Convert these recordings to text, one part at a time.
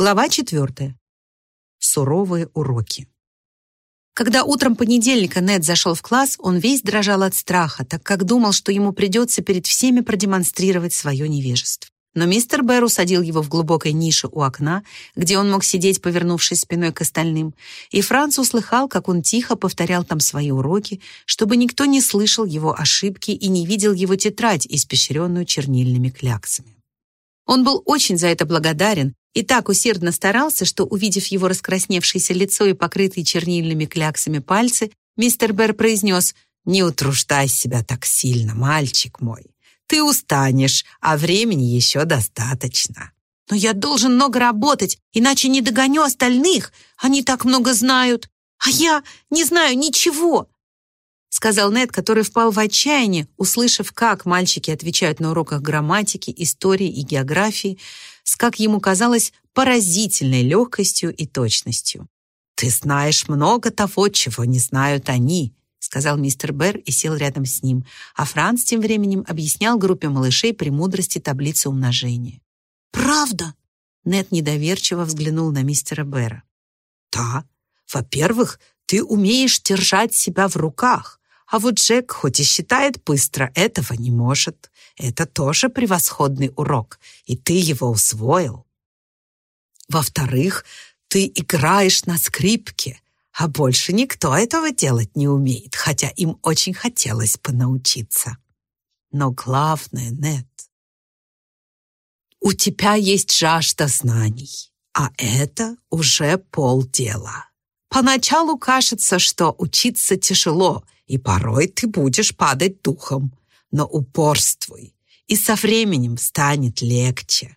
Глава четвертая. Суровые уроки. Когда утром понедельника Нед зашел в класс, он весь дрожал от страха, так как думал, что ему придется перед всеми продемонстрировать свое невежество. Но мистер Бэр усадил его в глубокой нише у окна, где он мог сидеть, повернувшись спиной к остальным, и Франц услыхал, как он тихо повторял там свои уроки, чтобы никто не слышал его ошибки и не видел его тетрадь, испещренную чернильными кляксами. Он был очень за это благодарен и так усердно старался, что, увидев его раскрасневшееся лицо и покрытые чернильными кляксами пальцы, мистер Бэр произнес «Не утруждай себя так сильно, мальчик мой. Ты устанешь, а времени еще достаточно». «Но я должен много работать, иначе не догоню остальных. Они так много знают. А я не знаю ничего сказал Нед, который впал в отчаяние, услышав, как мальчики отвечают на уроках грамматики, истории и географии, с, как ему казалось, поразительной легкостью и точностью. «Ты знаешь много того, чего не знают они», сказал мистер Берр и сел рядом с ним, а Франц тем временем объяснял группе малышей премудрости таблицы умножения. «Правда?» Нед недоверчиво взглянул на мистера Берра. «Да, во-первых, ты умеешь держать себя в руках, а вот Джек, хоть и считает быстро, этого не может. Это тоже превосходный урок, и ты его усвоил. Во-вторых, ты играешь на скрипке, а больше никто этого делать не умеет, хотя им очень хотелось бы научиться. Но главное, Нет, у тебя есть жажда знаний, а это уже полдела. Поначалу кажется, что учиться тяжело — и порой ты будешь падать духом, но упорствуй, и со временем станет легче.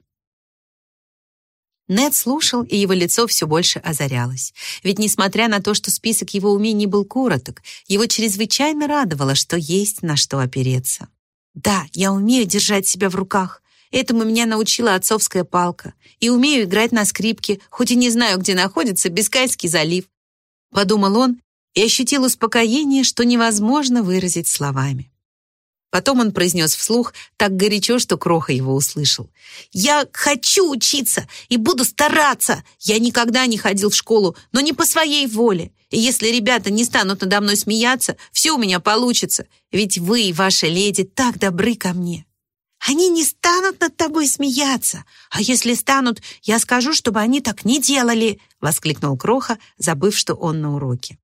Нед слушал, и его лицо все больше озарялось. Ведь, несмотря на то, что список его умений был короток, его чрезвычайно радовало, что есть на что опереться. «Да, я умею держать себя в руках. Этому меня научила отцовская палка. И умею играть на скрипке, хоть и не знаю, где находится Бискайский залив», — подумал он и ощутил успокоение, что невозможно выразить словами. Потом он произнес вслух так горячо, что Кроха его услышал. «Я хочу учиться и буду стараться. Я никогда не ходил в школу, но не по своей воле. И если ребята не станут надо мной смеяться, все у меня получится. Ведь вы, ваши леди, так добры ко мне». «Они не станут над тобой смеяться. А если станут, я скажу, чтобы они так не делали», воскликнул Кроха, забыв, что он на уроке.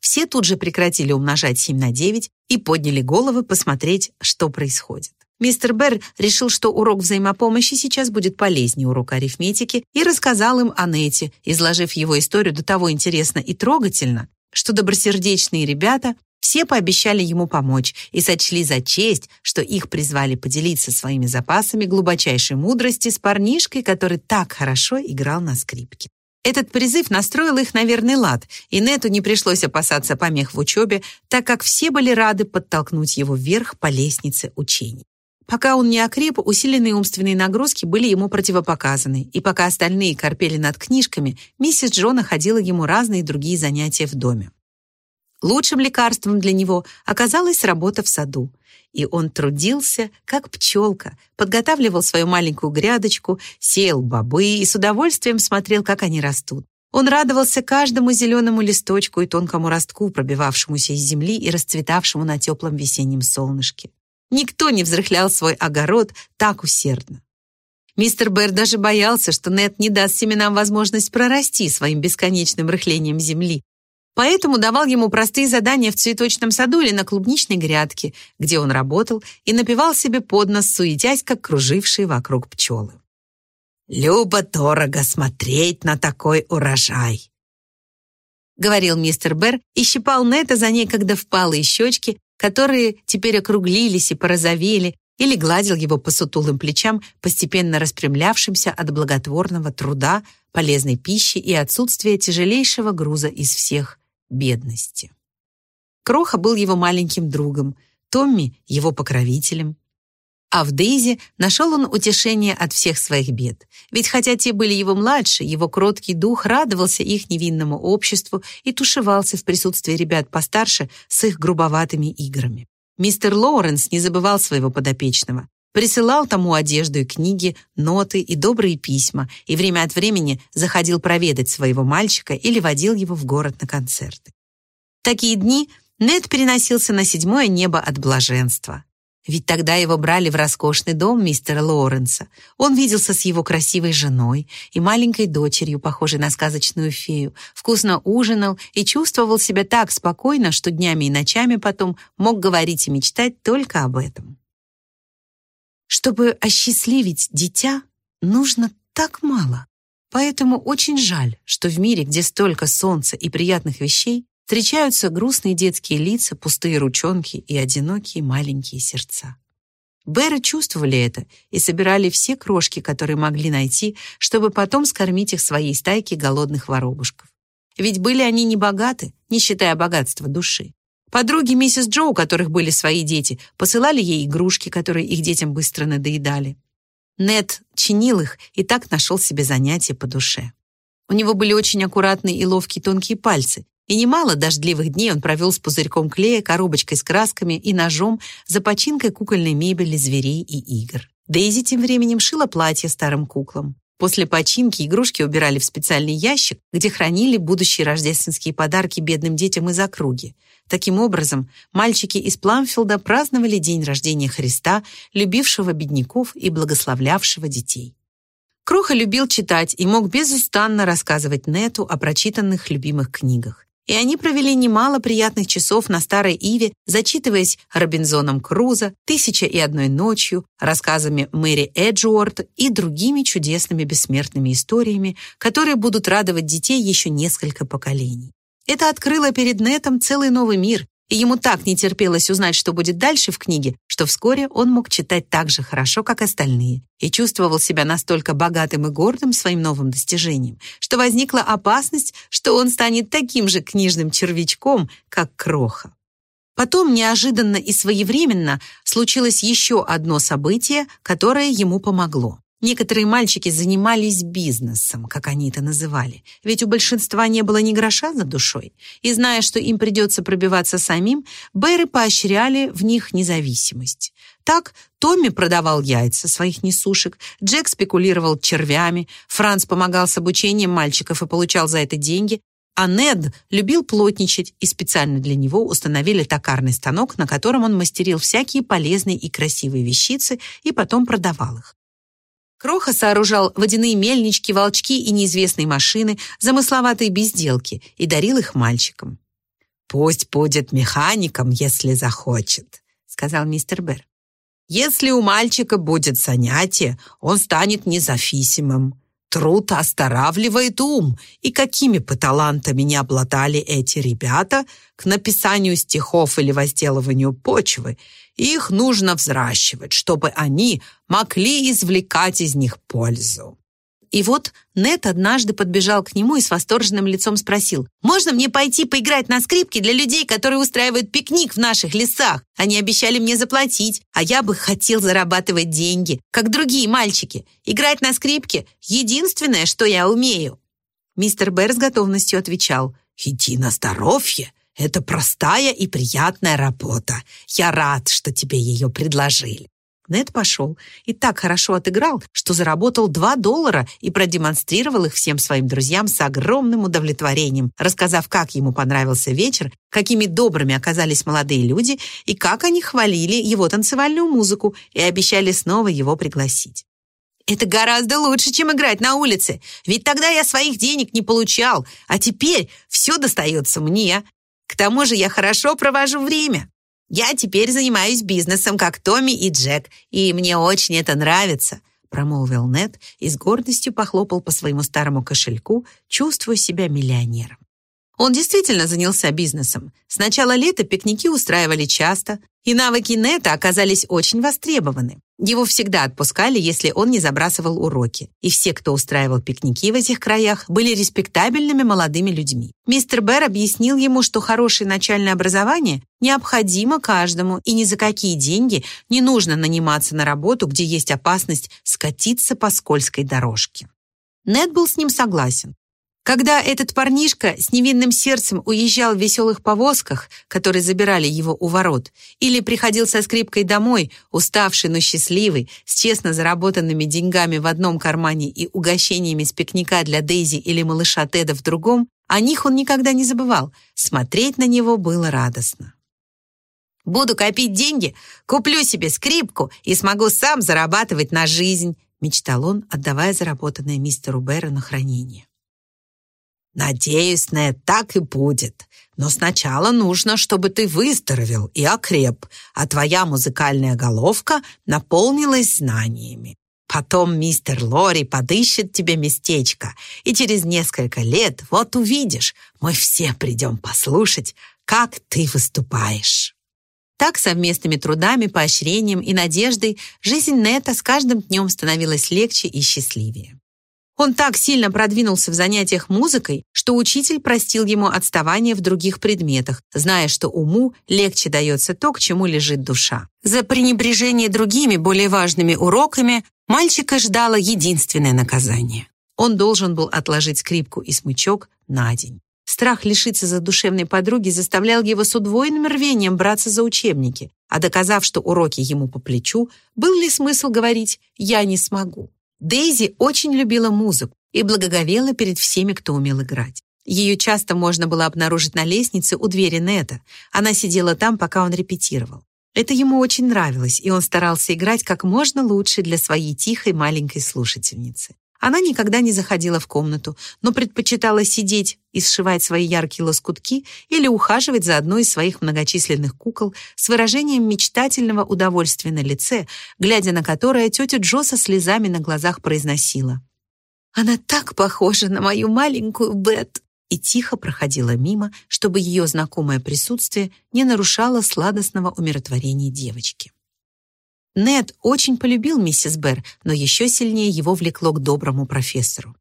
Все тут же прекратили умножать 7 на 9 и подняли головы посмотреть, что происходит. Мистер Берр решил, что урок взаимопомощи сейчас будет полезнее урока арифметики и рассказал им о Нете, изложив его историю до того интересно и трогательно, что добросердечные ребята все пообещали ему помочь и сочли за честь, что их призвали поделиться своими запасами глубочайшей мудрости с парнишкой, который так хорошо играл на скрипке. Этот призыв настроил их на верный лад, и Нету не пришлось опасаться помех в учебе, так как все были рады подтолкнуть его вверх по лестнице учений. Пока он не окреп, усиленные умственные нагрузки были ему противопоказаны, и пока остальные корпели над книжками, миссис Джона ходила ему разные другие занятия в доме. Лучшим лекарством для него оказалась работа в саду и он трудился, как пчелка, подготавливал свою маленькую грядочку, сеял бобы и с удовольствием смотрел, как они растут. Он радовался каждому зеленому листочку и тонкому ростку, пробивавшемуся из земли и расцветавшему на теплом весеннем солнышке. Никто не взрыхлял свой огород так усердно. Мистер Бэр даже боялся, что Нет не даст семенам возможность прорасти своим бесконечным рыхлением земли, Поэтому давал ему простые задания в цветочном саду или на клубничной грядке, где он работал и напевал себе под нос, суетясь, как кружившие вокруг пчелы. «Любо-дорого смотреть на такой урожай!» говорил мистер Берр и щипал Нета за некогда впалые щечки, которые теперь округлились и порозовели, или гладил его по сутулым плечам, постепенно распрямлявшимся от благотворного труда, полезной пищи и отсутствия тяжелейшего груза из всех бедности. Кроха был его маленьким другом, Томми — его покровителем. А в Дейзи нашел он утешение от всех своих бед. Ведь хотя те были его младше, его кроткий дух радовался их невинному обществу и тушевался в присутствии ребят постарше с их грубоватыми играми. Мистер Лоуренс не забывал своего подопечного. Присылал тому одежду и книги, ноты и добрые письма, и время от времени заходил проведать своего мальчика или водил его в город на концерты. В такие дни Нед переносился на седьмое небо от блаженства. Ведь тогда его брали в роскошный дом мистера Лоуренса. Он виделся с его красивой женой и маленькой дочерью, похожей на сказочную фею, вкусно ужинал и чувствовал себя так спокойно, что днями и ночами потом мог говорить и мечтать только об этом. Чтобы осчастливить дитя, нужно так мало. Поэтому очень жаль, что в мире, где столько солнца и приятных вещей, встречаются грустные детские лица, пустые ручонки и одинокие маленькие сердца. Бэры чувствовали это и собирали все крошки, которые могли найти, чтобы потом скормить их своей стайке голодных воробушков. Ведь были они не богаты, не считая богатства души. Подруги миссис Джо, у которых были свои дети, посылали ей игрушки, которые их детям быстро надоедали. Нед чинил их и так нашел себе занятие по душе. У него были очень аккуратные и ловкие тонкие пальцы, и немало дождливых дней он провел с пузырьком клея, коробочкой с красками и ножом за починкой кукольной мебели, зверей и игр. Дейзи тем временем шила платье старым куклам. После починки игрушки убирали в специальный ящик, где хранили будущие рождественские подарки бедным детям из округи. Таким образом, мальчики из Пламфилда праздновали день рождения Христа, любившего бедняков и благословлявшего детей. Кроха любил читать и мог безустанно рассказывать Нету о прочитанных любимых книгах. И они провели немало приятных часов на Старой Иве, зачитываясь Робинзоном Крузо, «Тысяча и одной ночью», рассказами Мэри Эджуорт и другими чудесными бессмертными историями, которые будут радовать детей еще несколько поколений. Это открыло перед Нетом целый новый мир, и ему так не терпелось узнать, что будет дальше в книге, что вскоре он мог читать так же хорошо, как остальные, и чувствовал себя настолько богатым и гордым своим новым достижением, что возникла опасность, что он станет таким же книжным червячком, как Кроха. Потом, неожиданно и своевременно, случилось еще одно событие, которое ему помогло. Некоторые мальчики занимались бизнесом, как они это называли, ведь у большинства не было ни гроша за душой, и зная, что им придется пробиваться самим, Бэры поощряли в них независимость. Так Томми продавал яйца своих несушек, Джек спекулировал червями, Франц помогал с обучением мальчиков и получал за это деньги, а Нед любил плотничать, и специально для него установили токарный станок, на котором он мастерил всякие полезные и красивые вещицы и потом продавал их. Кроха сооружал водяные мельнички, волчки и неизвестные машины, замысловатые безделки, и дарил их мальчикам. «Пусть будет механиком, если захочет», — сказал мистер Берр. «Если у мальчика будет занятие, он станет независимым. Труд останавливает ум, и какими бы талантами не обладали эти ребята к написанию стихов или возделыванию почвы, их нужно взращивать, чтобы они могли извлекать из них пользу. И вот Нет однажды подбежал к нему и с восторженным лицом спросил, «Можно мне пойти поиграть на скрипке для людей, которые устраивают пикник в наших лесах? Они обещали мне заплатить, а я бы хотел зарабатывать деньги, как другие мальчики. Играть на скрипке — единственное, что я умею». Мистер Бэр с готовностью отвечал, «Иди на здоровье, это простая и приятная работа. Я рад, что тебе ее предложили». Нед пошел и так хорошо отыграл, что заработал 2 доллара и продемонстрировал их всем своим друзьям с огромным удовлетворением, рассказав, как ему понравился вечер, какими добрыми оказались молодые люди и как они хвалили его танцевальную музыку и обещали снова его пригласить. Это гораздо лучше, чем играть на улице. Ведь тогда я своих денег не получал, а теперь все достается мне. К тому же я хорошо провожу время. Я теперь занимаюсь бизнесом, как Томми и Джек, и мне очень это нравится», промолвил Нед и с гордостью похлопал по своему старому кошельку, чувствуя себя миллионером. Он действительно занялся бизнесом. С начала лета пикники устраивали часто, и навыки Нета оказались очень востребованы. Его всегда отпускали, если он не забрасывал уроки. И все, кто устраивал пикники в этих краях, были респектабельными молодыми людьми. Мистер Бэр объяснил ему, что хорошее начальное образование необходимо каждому, и ни за какие деньги не нужно наниматься на работу, где есть опасность скатиться по скользкой дорожке. Нед был с ним согласен. Когда этот парнишка с невинным сердцем уезжал в веселых повозках, которые забирали его у ворот, или приходил со скрипкой домой, уставший, но счастливый, с честно заработанными деньгами в одном кармане и угощениями с пикника для Дейзи или малыша Теда в другом, о них он никогда не забывал. Смотреть на него было радостно. «Буду копить деньги, куплю себе скрипку и смогу сам зарабатывать на жизнь», мечтал он, отдавая заработанное мистеру Бэру на хранение. Надеюсь, Нед, так и будет. Но сначала нужно, чтобы ты выздоровел и окреп, а твоя музыкальная головка наполнилась знаниями. Потом мистер Лори подыщет тебе местечко, и через несколько лет, вот увидишь, мы все придем послушать, как ты выступаешь. Так совместными трудами, поощрением и надеждой жизнь Нета с каждым днем становилась легче и счастливее. Он так сильно продвинулся в занятиях музыкой, что учитель простил ему отставание в других предметах, зная, что уму легче дается то, к чему лежит душа. За пренебрежение другими, более важными уроками мальчика ждало единственное наказание. Он должен был отложить скрипку и смычок на день. Страх лишиться задушевной подруги заставлял его с удвоенным рвением браться за учебники, а доказав, что уроки ему по плечу, был ли смысл говорить «я не смогу». Дейзи очень любила музыку и благоговела перед всеми, кто умел играть. Ее часто можно было обнаружить на лестнице у двери Нета. Она сидела там, пока он репетировал. Это ему очень нравилось, и он старался играть как можно лучше для своей тихой маленькой слушательницы. Она никогда не заходила в комнату, но предпочитала сидеть и сшивать свои яркие лоскутки или ухаживать за одной из своих многочисленных кукол с выражением мечтательного удовольствия на лице, глядя на которое тетя Джо со слезами на глазах произносила. «Она так похожа на мою маленькую Бет!» и тихо проходила мимо, чтобы ее знакомое присутствие не нарушало сладостного умиротворения девочки. Нед очень полюбил миссис Берр, но еще сильнее его влекло к доброму профессору.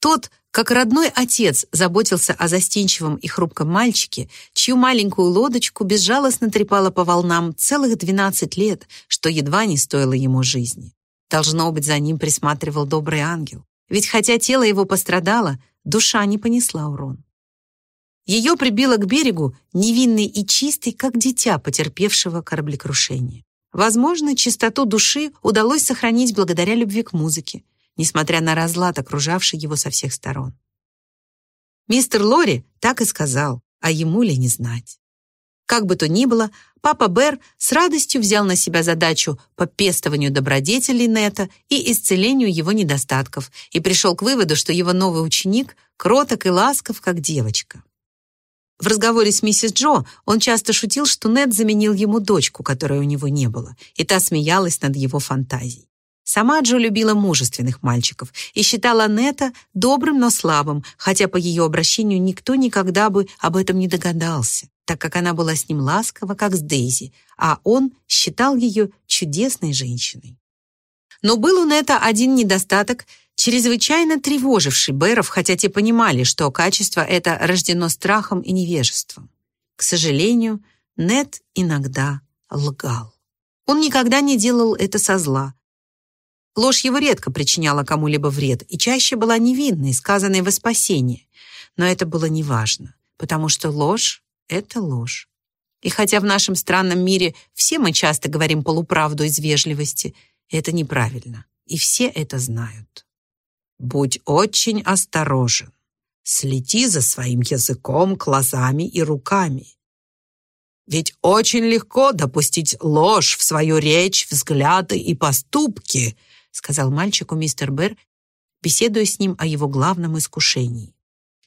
Тот, как родной отец, заботился о застенчивом и хрупком мальчике, чью маленькую лодочку безжалостно трепало по волнам целых 12 лет, что едва не стоило ему жизни. Должно быть, за ним присматривал добрый ангел. Ведь хотя тело его пострадало, душа не понесла урон. Ее прибило к берегу невинный и чистый, как дитя, потерпевшего кораблекрушение. Возможно, чистоту души удалось сохранить благодаря любви к музыке, несмотря на разлад, окружавший его со всех сторон. Мистер Лори так и сказал, а ему ли не знать. Как бы то ни было, папа Бэр с радостью взял на себя задачу по пестованию добродетелей Нета и исцелению его недостатков и пришел к выводу, что его новый ученик кроток и ласков, как девочка. В разговоре с миссис Джо он часто шутил, что Нед заменил ему дочку, которой у него не было, и та смеялась над его фантазией. Сама Джо любила мужественных мальчиков и считала Нета добрым, но слабым, хотя по ее обращению никто никогда бы об этом не догадался, так как она была с ним ласкова, как с Дейзи, а он считал ее чудесной женщиной. Но был у Нета один недостаток — чрезвычайно тревоживший Бэров, хотя те понимали, что качество это рождено страхом и невежеством. К сожалению, Нет иногда лгал. Он никогда не делал это со зла. Ложь его редко причиняла кому-либо вред и чаще была невинной, сказанной во спасение. Но это было неважно, потому что ложь — это ложь. И хотя в нашем странном мире все мы часто говорим полуправду из вежливости, это неправильно, и все это знают. Будь очень осторожен. Следи за своим языком, глазами и руками. Ведь очень легко допустить ложь в свою речь, взгляды и поступки, сказал мальчику мистер Берр, беседуя с ним о его главном искушении.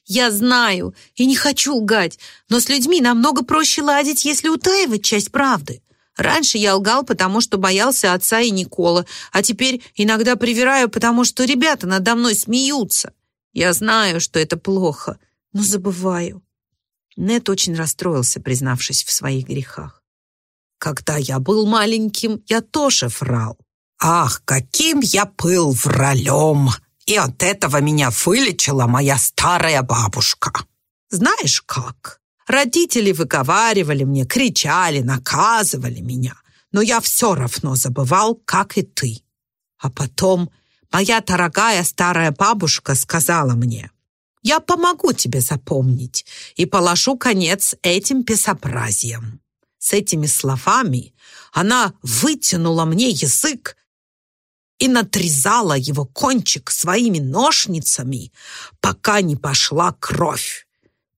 «Я знаю и не хочу лгать, но с людьми намного проще ладить, если утаивать часть правды. Раньше я лгал, потому что боялся отца и Никола, а теперь иногда привираю, потому что ребята надо мной смеются. Я знаю, что это плохо, но забываю». Нет очень расстроился, признавшись в своих грехах. «Когда я был маленьким, я тоже врал. Ах, каким я был вралем! И от этого меня вылечила моя старая бабушка. Знаешь как? Родители выговаривали мне, кричали, наказывали меня, но я все равно забывал, как и ты. А потом моя дорогая старая бабушка сказала мне, Я помогу тебе запомнить и положу конец этим безобразиям». С этими словами она вытянула мне язык и натрезала его кончик своими ножницами, пока не пошла кровь.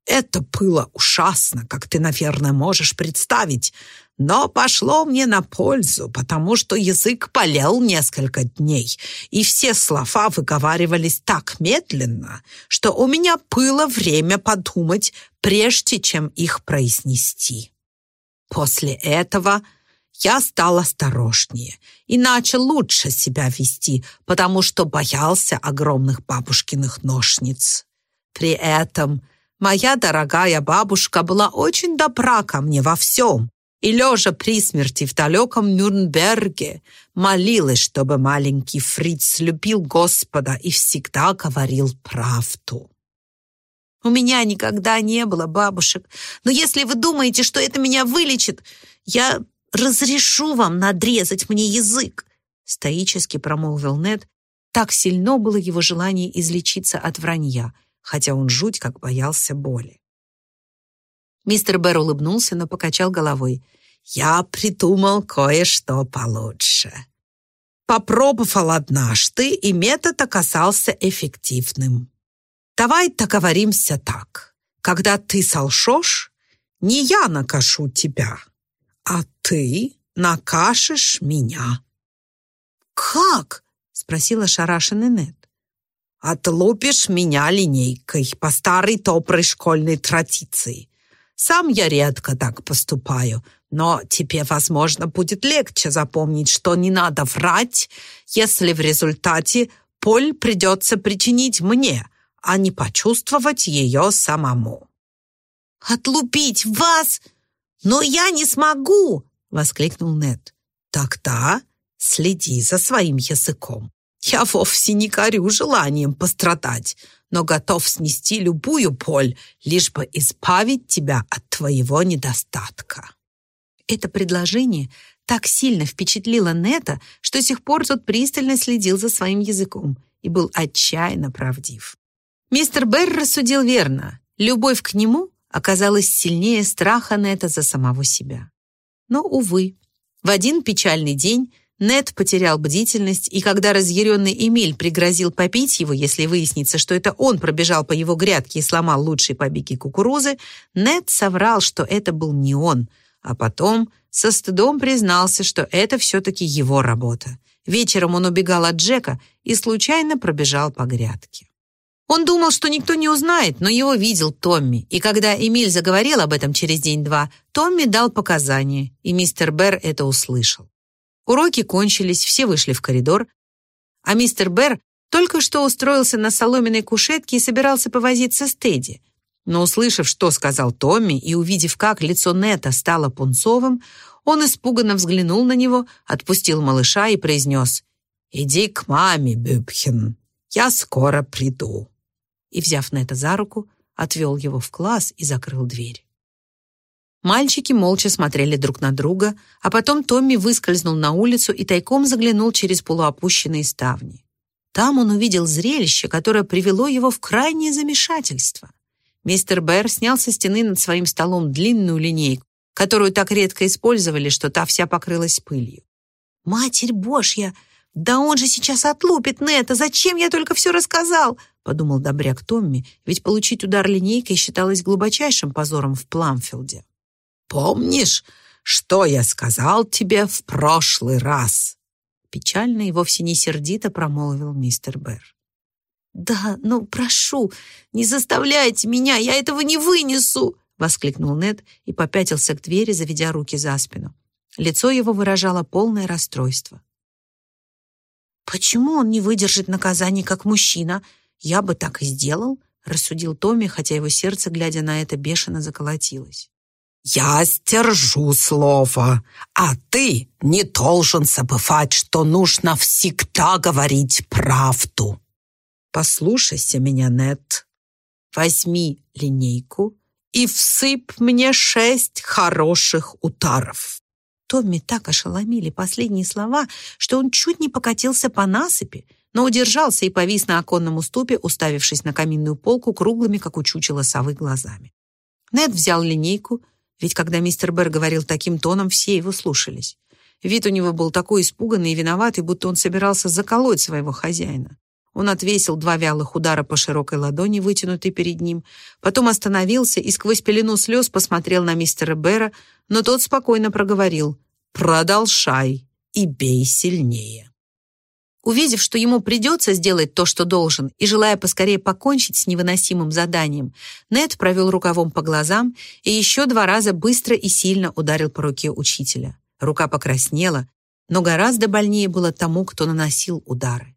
Это было ужасно, как ты, наверное, можешь представить, но пошло мне на пользу, потому что язык болел несколько дней, и все слова выговаривались так медленно, что у меня было время подумать, прежде чем их произнести. После этого я стал осторожнее и начал лучше себя вести, потому что боялся огромных бабушкиных ножниц. При этом моя дорогая бабушка была очень добра ко мне во всем, и, лежа при смерти в далеком Нюрнберге, молилась, чтобы маленький Фриц любил Господа и всегда говорил правду. У меня никогда не было бабушек, но если вы думаете, что это меня вылечит, я разрешу вам надрезать мне язык, стоически промолвил Нед. Так сильно было его желание излечиться от вранья, хотя он жуть как боялся боли. Мистер Бэр улыбнулся, но покачал головой. «Я придумал кое-что получше. Попробовал однажды, и метод оказался эффективным. Давай договоримся так. Когда ты солжешь, не я накажу тебя, а ты накажешь меня». «Как?» — спросила шарашенный Нед. «Отлупишь меня линейкой по старой доброй школьной традиции. Сам я редко так поступаю, но тебе, возможно, будет легче запомнить, что не надо врать, если в результате Поль придется причинить мне, а не почувствовать ее самому. «Отлупить вас? Но я не смогу!» — воскликнул Нед. «Тогда следи за своим языком. Я вовсе не корю желанием пострадать, но готов снести любую боль, лишь бы избавить тебя от твоего недостатка». Это предложение так сильно впечатлило Нета, что с тех пор тот пристально следил за своим языком и был отчаянно правдив. Мистер Берр рассудил верно. Любовь к нему оказалась сильнее страха Нета за самого себя. Но, увы, в один печальный день нет потерял бдительность, и когда разъяренный Эмиль пригрозил попить его, если выяснится, что это он пробежал по его грядке и сломал лучшие побеги кукурузы, Нет соврал, что это был не он, а потом со стыдом признался, что это все-таки его работа. Вечером он убегал от Джека и случайно пробежал по грядке. Он думал, что никто не узнает, но его видел Томми, и когда Эмиль заговорил об этом через день-два, Томми дал показания, и мистер Берр это услышал. Уроки кончились, все вышли в коридор, а мистер Берр только что устроился на соломенной кушетке и собирался повозиться с Тедди. Но услышав, что сказал Томми, и увидев, как лицо Нета стало пунцовым, он испуганно взглянул на него, отпустил малыша и произнес «Иди к маме, Бюбхен, я скоро приду». И, взяв Нета за руку, отвел его в класс и закрыл дверь. Мальчики молча смотрели друг на друга, а потом Томми выскользнул на улицу и тайком заглянул через полуопущенные ставни. Там он увидел зрелище, которое привело его в крайнее замешательство. Мистер Бэр снял со стены над своим столом длинную линейку, которую так редко использовали, что та вся покрылась пылью. «Матерь Божья! Да он же сейчас отлупит Нета! Зачем я только все рассказал?» — подумал добряк Томми, ведь получить удар линейкой считалось глубочайшим позором в Пламфилде. Помнишь, что я сказал тебе в прошлый раз?» Печально и вовсе не сердито промолвил мистер Бэр. «Да, ну, прошу, не заставляйте меня, я этого не вынесу!» воскликнул Нед и попятился к двери, заведя руки за спину. Лицо его выражало полное расстройство. «Почему он не выдержит наказание как мужчина? Я бы так и сделал», рассудил Томми, хотя его сердце, глядя на это, бешено заколотилось. «Я стержу слово, а ты не должен забывать, что нужно всегда говорить правду. Послушайся меня, Нет. Возьми линейку и всыпь мне шесть хороших ударов». Томми так ошеломили последние слова, что он чуть не покатился по насыпи, но удержался и повис на оконном уступе, уставившись на каминную полку круглыми, как у чучела совы, глазами. Нед взял линейку, ведь когда мистер Берр говорил таким тоном, все его слушались. Вид у него был такой испуганный и виноватый, будто он собирался заколоть своего хозяина. Он отвесил два вялых удара по широкой ладони, вытянутой перед ним, потом остановился и сквозь пелену слез посмотрел на мистера Бера, но тот спокойно проговорил «Продолжай и бей сильнее». Увидев, что ему придется сделать то, что должен, и желая поскорее покончить с невыносимым заданием, Нед провел рукавом по глазам и еще два раза быстро и сильно ударил по руке учителя. Рука покраснела, но гораздо больнее было тому, кто наносил удары.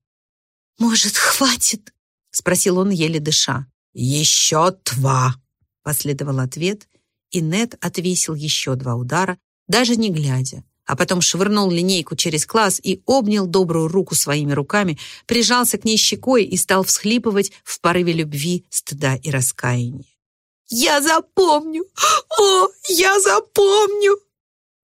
«Может, хватит?» — спросил он, еле дыша. «Еще два!» — последовал ответ, и Нед отвесил еще два удара, даже не глядя, а потом швырнул линейку через класс и обнял добрую руку своими руками, прижался к ней щекой и стал всхлипывать в порыве любви, стыда и раскаяния. «Я запомню! О, я запомню!»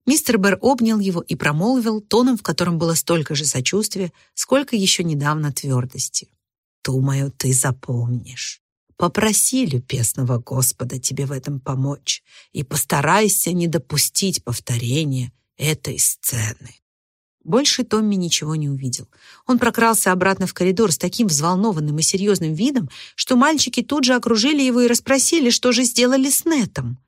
Мистер Бэр обнял его и промолвил тоном, в котором было столько же сочувствия, сколько еще недавно твердости. «Думаю, ты запомнишь. Попроси любезного Господа тебе в этом помочь и постарайся не допустить повторения этой сцены». Больше Томми ничего не увидел. Он прокрался обратно в коридор с таким взволнованным и серьезным видом, что мальчики тут же окружили его и расспросили, что же сделали с Нетом.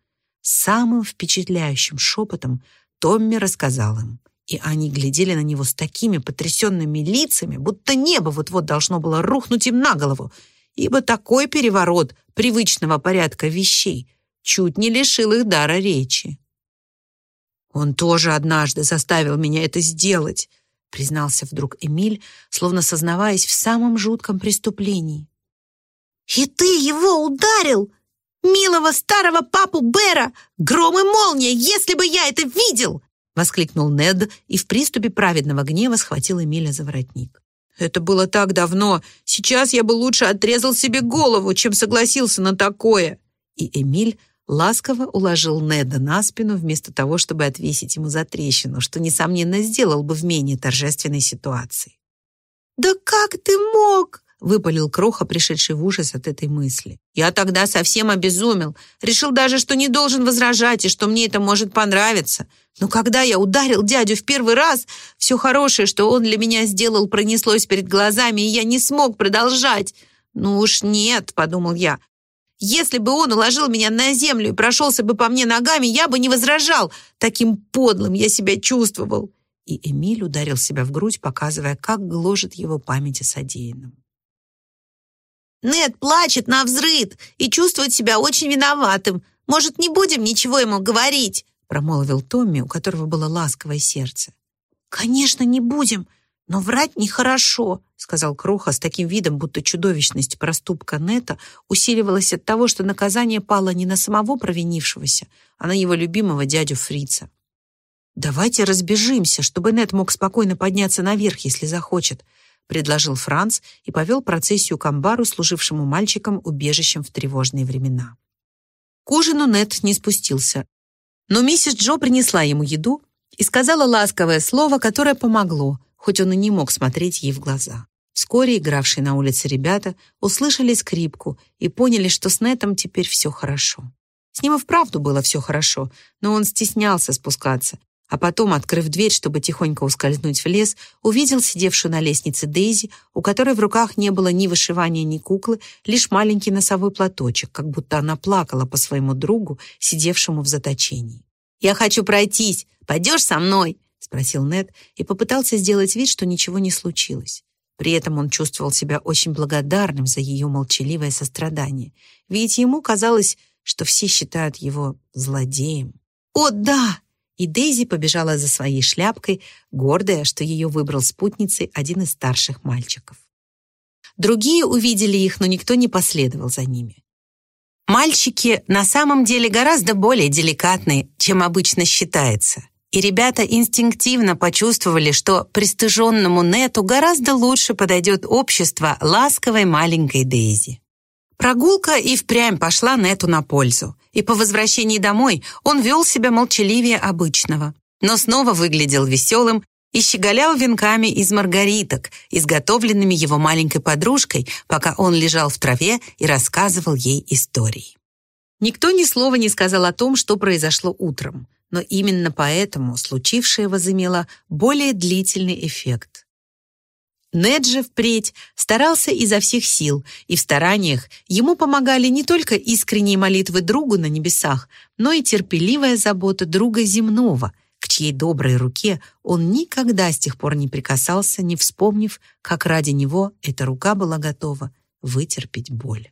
Самым впечатляющим шепотом Томми рассказал им, и они глядели на него с такими потрясенными лицами, будто небо вот-вот должно было рухнуть им на голову, ибо такой переворот привычного порядка вещей чуть не лишил их дара речи. «Он тоже однажды заставил меня это сделать», признался вдруг Эмиль, словно сознаваясь в самом жутком преступлении. «И ты его ударил? Милого старого папу Бера! Гром и молния, если бы я это видел!» воскликнул Нед и в приступе праведного гнева схватил Эмиля за воротник. «Это было так давно. Сейчас я бы лучше отрезал себе голову, чем согласился на такое!» И Эмиль ласково уложил Неда на спину вместо того, чтобы отвесить ему за трещину, что, несомненно, сделал бы в менее торжественной ситуации. «Да как ты мог?» — выпалил Кроха, пришедший в ужас от этой мысли. «Я тогда совсем обезумел. Решил даже, что не должен возражать и что мне это может понравиться. Но когда я ударил дядю в первый раз, все хорошее, что он для меня сделал, пронеслось перед глазами, и я не смог продолжать. «Ну уж нет», — подумал я, если бы он уложил меня на землю и прошелся бы по мне ногами, я бы не возражал. Таким подлым я себя чувствовал. И Эмиль ударил себя в грудь, показывая, как гложет его память о содеянном. Нед плачет на взрыд и чувствует себя очень виноватым. Может, не будем ничего ему говорить?» промолвил Томми, у которого было ласковое сердце. «Конечно, не будем, но врать нехорошо», сказал Кроха с таким видом, будто чудовищность проступка Нета усиливалась от того, что наказание пало не на самого провинившегося, а на его любимого дядю Фрица. «Давайте разбежимся, чтобы Нет мог спокойно подняться наверх, если захочет», предложил Франц и повел процессию к амбару, служившему мальчикам убежищем в тревожные времена. К ужину Нет не спустился, но миссис Джо принесла ему еду и сказала ласковое слово, которое помогло, хоть он и не мог смотреть ей в глаза. Вскоре игравшие на улице ребята услышали скрипку и поняли, что с Нетом теперь все хорошо. С ним и вправду было все хорошо, но он стеснялся спускаться, а потом, открыв дверь, чтобы тихонько ускользнуть в лес, увидел сидевшую на лестнице Дейзи, у которой в руках не было ни вышивания, ни куклы, лишь маленький носовой платочек, как будто она плакала по своему другу, сидевшему в заточении. «Я хочу пройтись. Пойдешь со мной?» — спросил Нед и попытался сделать вид, что ничего не случилось. При этом он чувствовал себя очень благодарным за ее молчаливое сострадание, ведь ему казалось, что все считают его злодеем. «О, да!» И Дейзи побежала за своей шляпкой, гордая, что ее выбрал спутницей один из старших мальчиков. Другие увидели их, но никто не последовал за ними. Мальчики на самом деле гораздо более деликатны, чем обычно считается и ребята инстинктивно почувствовали, что пристыженному Нету гораздо лучше подойдет общество ласковой маленькой Дейзи. Прогулка и впрямь пошла Нету на пользу, и по возвращении домой он вел себя молчаливее обычного, но снова выглядел веселым и щеголял венками из маргариток, изготовленными его маленькой подружкой, пока он лежал в траве и рассказывал ей истории. Никто ни слова не сказал о том, что произошло утром, но именно поэтому случившее возымело более длительный эффект. Нед же впредь старался изо всех сил, и в стараниях ему помогали не только искренние молитвы другу на небесах, но и терпеливая забота друга земного, к чьей доброй руке он никогда с тех пор не прикасался, не вспомнив, как ради него эта рука была готова вытерпеть боль.